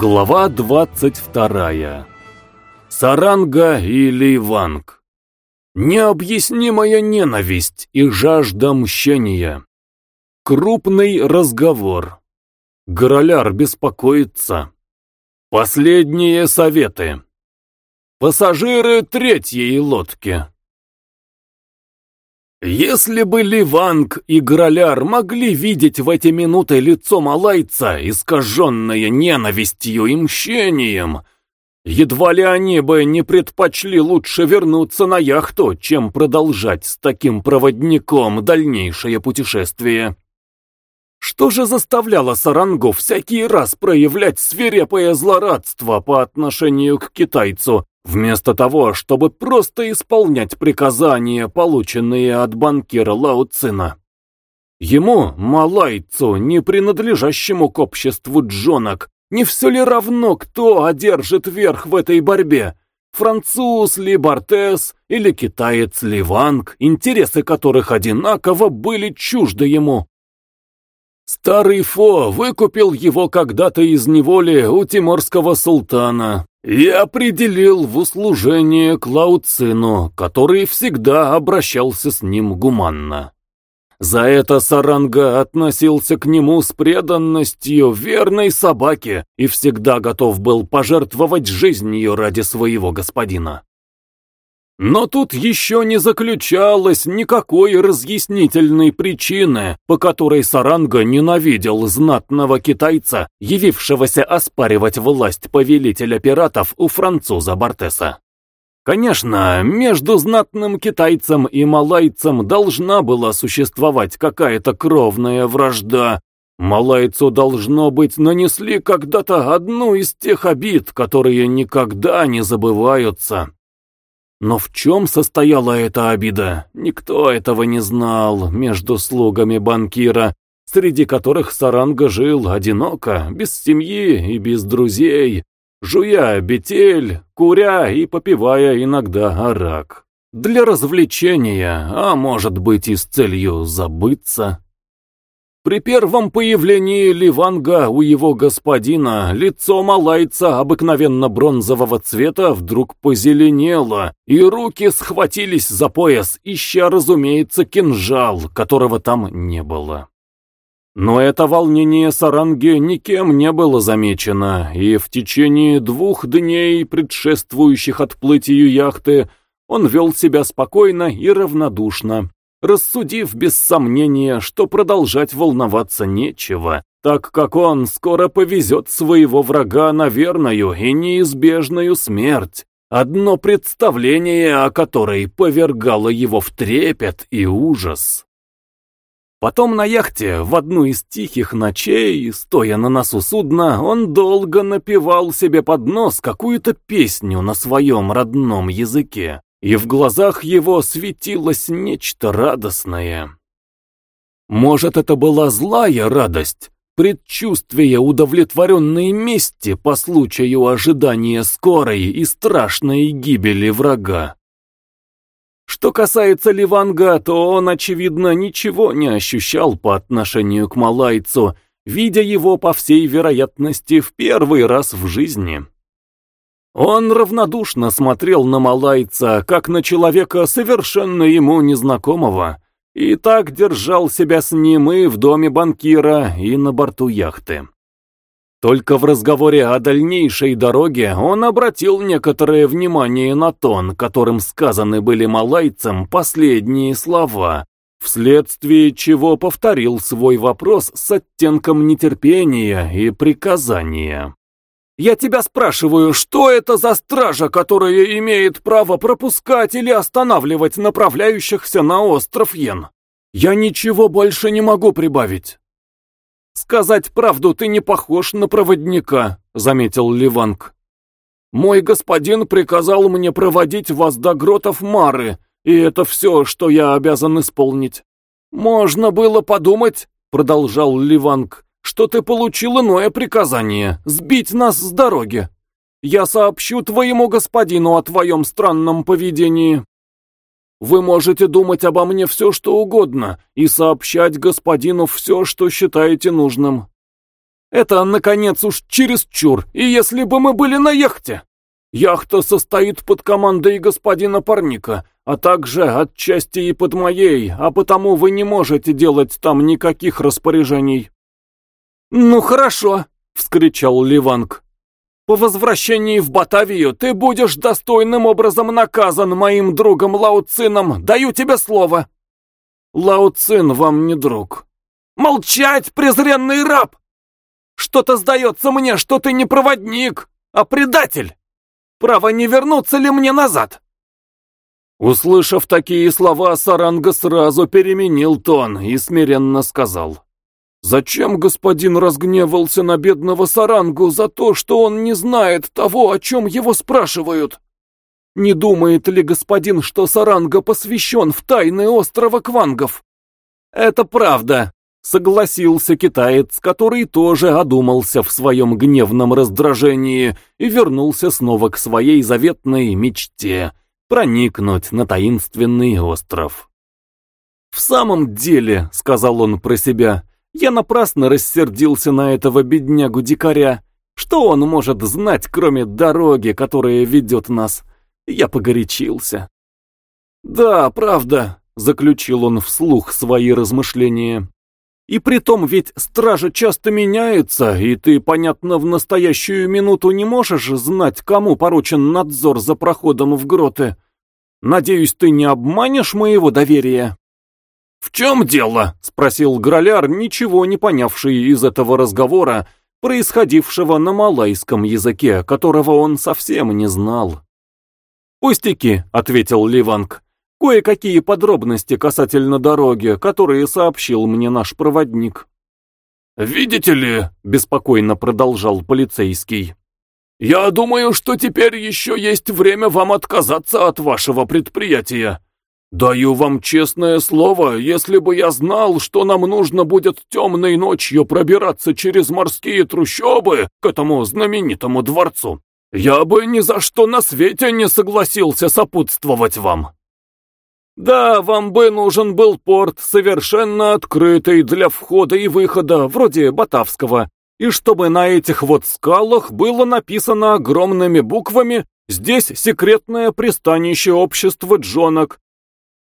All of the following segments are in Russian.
Глава 22. Саранга и Ливанг. Необъяснимая ненависть и жажда мщения. Крупный разговор. Гороляр беспокоится. Последние советы. Пассажиры третьей лодки. Если бы Ливанг и Граляр могли видеть в эти минуты лицо малайца, искаженное ненавистью и мщением, едва ли они бы не предпочли лучше вернуться на яхту, чем продолжать с таким проводником дальнейшее путешествие. Что же заставляло Сарангу всякий раз проявлять свирепое злорадство по отношению к китайцу, Вместо того, чтобы просто исполнять приказания, полученные от банкира Лао. Ему, малайцу, не принадлежащему к обществу джонок, не все ли равно, кто одержит верх в этой борьбе? Француз ли Бортес или китаец ли Ванг, интересы которых одинаково были чужды ему? Старый Фо выкупил его когда-то из неволи у тиморского султана, и определил в услужение Клауцину, который всегда обращался с ним гуманно. За это Саранга относился к нему с преданностью верной собаке и всегда готов был пожертвовать жизнью ради своего господина. Но тут еще не заключалось никакой разъяснительной причины, по которой Саранга ненавидел знатного китайца, явившегося оспаривать власть повелителя пиратов у француза Бартеса. Конечно, между знатным китайцем и малайцем должна была существовать какая-то кровная вражда. Малайцу, должно быть, нанесли когда-то одну из тех обид, которые никогда не забываются. Но в чем состояла эта обида, никто этого не знал между слугами банкира, среди которых Саранга жил одиноко, без семьи и без друзей, жуя бетель, куря и попивая иногда арак. Для развлечения, а может быть и с целью забыться. При первом появлении Ливанга у его господина лицо малайца обыкновенно бронзового цвета вдруг позеленело, и руки схватились за пояс, ища, разумеется, кинжал, которого там не было. Но это волнение Саранги никем не было замечено, и в течение двух дней, предшествующих отплытию яхты, он вел себя спокойно и равнодушно, рассудив без сомнения, что продолжать волноваться нечего, так как он скоро повезет своего врага на верную и неизбежную смерть, одно представление о которой повергало его в трепет и ужас. Потом на яхте, в одну из тихих ночей, стоя на носу судна, он долго напевал себе под нос какую-то песню на своем родном языке и в глазах его светилось нечто радостное. Может, это была злая радость, предчувствие удовлетворенной мести по случаю ожидания скорой и страшной гибели врага. Что касается Ливанга, то он, очевидно, ничего не ощущал по отношению к малайцу, видя его, по всей вероятности, в первый раз в жизни. Он равнодушно смотрел на малайца, как на человека совершенно ему незнакомого, и так держал себя с ним и в доме банкира, и на борту яхты. Только в разговоре о дальнейшей дороге он обратил некоторое внимание на тон, которым сказаны были малайцам последние слова, вследствие чего повторил свой вопрос с оттенком нетерпения и приказания. Я тебя спрашиваю, что это за стража, которая имеет право пропускать или останавливать направляющихся на остров Йен? Я ничего больше не могу прибавить. Сказать правду, ты не похож на проводника, заметил Ливанг. Мой господин приказал мне проводить вас до гротов Мары, и это все, что я обязан исполнить. Можно было подумать, продолжал Ливанг, что ты получил иное приказание — сбить нас с дороги. Я сообщу твоему господину о твоем странном поведении. Вы можете думать обо мне все, что угодно, и сообщать господину все, что считаете нужным. Это, наконец, уж чересчур, и если бы мы были на яхте? Яхта состоит под командой господина Парника, а также отчасти и под моей, а потому вы не можете делать там никаких распоряжений». «Ну хорошо», — вскричал Ливанг. «По возвращении в Батавию ты будешь достойным образом наказан моим другом Лауцином, даю тебе слово». «Лауцин вам не друг». «Молчать, презренный раб! Что-то сдается мне, что ты не проводник, а предатель! Право не вернуться ли мне назад?» Услышав такие слова, Саранга сразу переменил тон и смиренно сказал. Зачем господин разгневался на бедного Сарангу за то, что он не знает того, о чем его спрашивают? Не думает ли господин, что Саранга посвящен в тайны острова Квангов? Это правда, согласился китаец, который тоже одумался в своем гневном раздражении и вернулся снова к своей заветной мечте — проникнуть на таинственный остров. «В самом деле», — сказал он про себя, — я напрасно рассердился на этого беднягу-дикаря. Что он может знать, кроме дороги, которая ведет нас? Я погорячился. «Да, правда», — заключил он вслух свои размышления. «И притом ведь стража часто меняется, и ты, понятно, в настоящую минуту не можешь знать, кому поручен надзор за проходом в гроты. Надеюсь, ты не обманешь моего доверия?» «В чем дело?» — спросил Граляр, ничего не понявший из этого разговора, происходившего на малайском языке, которого он совсем не знал. «Пустяки», — ответил Ливанг. «Кое-какие подробности касательно дороги, которые сообщил мне наш проводник». «Видите ли», — беспокойно продолжал полицейский, «я думаю, что теперь еще есть время вам отказаться от вашего предприятия. «Даю вам честное слово, если бы я знал, что нам нужно будет темной ночью пробираться через морские трущобы к этому знаменитому дворцу, я бы ни за что на свете не согласился сопутствовать вам». «Да, вам бы нужен был порт, совершенно открытый для входа и выхода, вроде Батавского, и чтобы на этих вот скалах было написано огромными буквами «Здесь секретное пристанище общества Джонок»,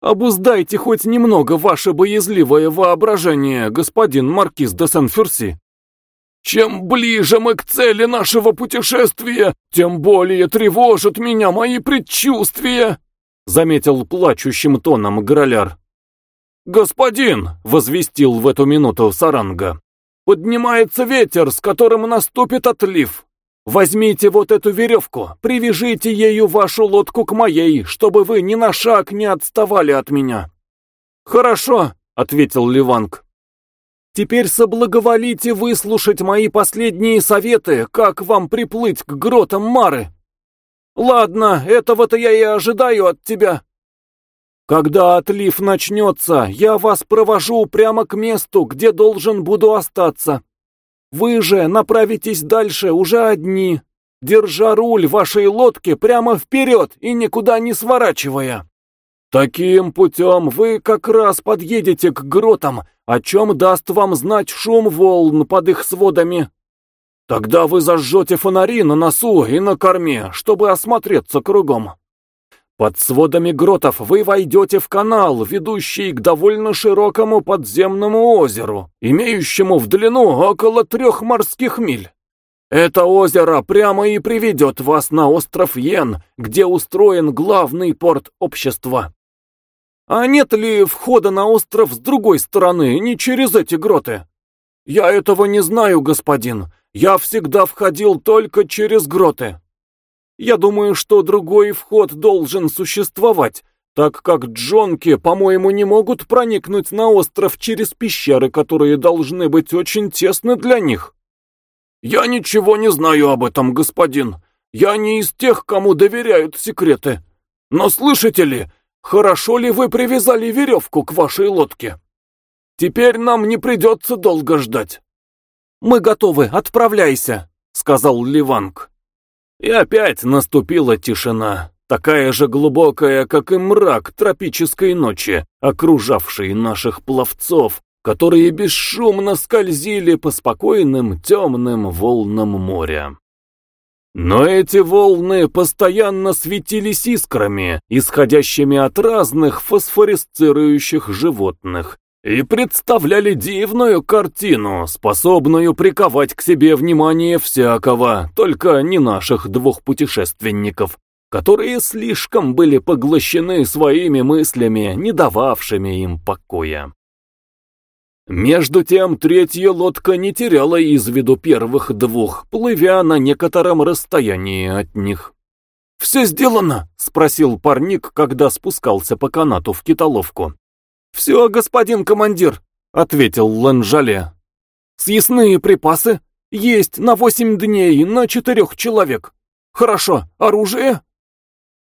Обуздайте хоть немного ваше боязливое воображение, господин маркиз де Сен-Ферси. Чем ближе мы к цели нашего путешествия, тем более тревожат меня мои предчувствия, заметил плачущим тоном Граляр. «Господин!» — возвестил в эту минуту Саранга. «Поднимается ветер, с которым наступит отлив. Возьмите вот эту веревку, привяжите ею вашу лодку к моей, чтобы вы ни на шаг не отставали от меня». «Хорошо», — ответил Ливанг. «Теперь соблаговолите выслушать мои последние советы, как вам приплыть к гротам Мары». «Ладно, этого-то я и ожидаю от тебя». «Когда отлив начнется, я вас провожу прямо к месту, где должен буду остаться. Вы же направитесь дальше уже одни, держа руль вашей лодки прямо вперед и никуда не сворачивая. Таким путем вы как раз подъедете к гротам, о чем даст вам знать шум волн под их сводами. Тогда вы зажжете фонари на носу и на корме, чтобы осмотреться кругом. Под сводами гротов вы войдете в канал, ведущий к довольно широкому подземному озеру, имеющему в длину около трех морских миль. Это озеро прямо и приведет вас на остров Йен, где устроен главный порт общества. А нет ли входа на остров с другой стороны, не через эти гроты? Я этого не знаю, господин. Я всегда входил только через гроты. Я думаю, что другой вход должен существовать, так как джонки, по-моему, не могут проникнуть на остров через пещеры, которые должны быть очень тесны для них. Я ничего не знаю об этом, господин. Я не из тех, кому доверяют секреты. Но слышите ли, хорошо ли вы привязали веревку к вашей лодке? Теперь нам не придется долго ждать. Мы готовы, отправляйся, сказал Ливанг. И опять наступила тишина, такая же глубокая, как и мрак тропической ночи, окружавший наших пловцов, которые бесшумно скользили по спокойным темным волнам моря. Но эти волны постоянно светились искрами, исходящими от разных фосфоресцирующих животных, и представляли дивную картину, способную приковать к себе внимание всякого, только не наших двух путешественников, которые слишком были поглощены своими мыслями, не дававшими им покоя. Между тем третья лодка не теряла из виду первых двух, плывя на некотором расстоянии от них. «Все сделано?» — спросил парник, когда спускался по канату в китоловку. «Все, господин командир», — ответил Ланжале. «Съестные припасы? Есть на восемь дней, на четырех человек. Хорошо, оружие?»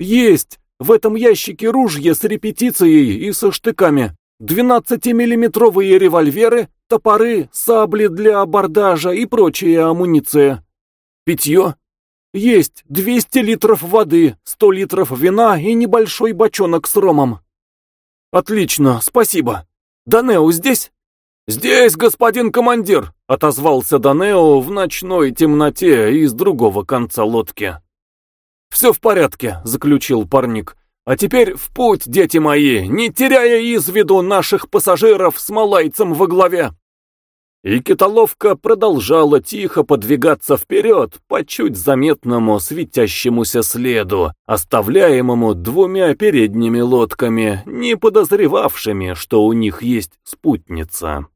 «Есть. В этом ящике ружья с репетицией и со штыками. 12-миллиметровые револьверы, топоры, сабли для абордажа и прочая амуниция. Питье? Есть 200 литров воды, 100 литров вина и небольшой бочонок с ромом. Отлично, спасибо. Данео здесь? Здесь, господин командир, отозвался Данео в ночной темноте из другого конца лодки. Все в порядке, заключил парник. А теперь в путь, дети мои, не теряя из виду наших пассажиров с малайцем во главе. И китоловка продолжала тихо подвигаться вперед по чуть заметному светящемуся следу, оставляемому двумя передними лодками, не подозревавшими, что у них есть спутница.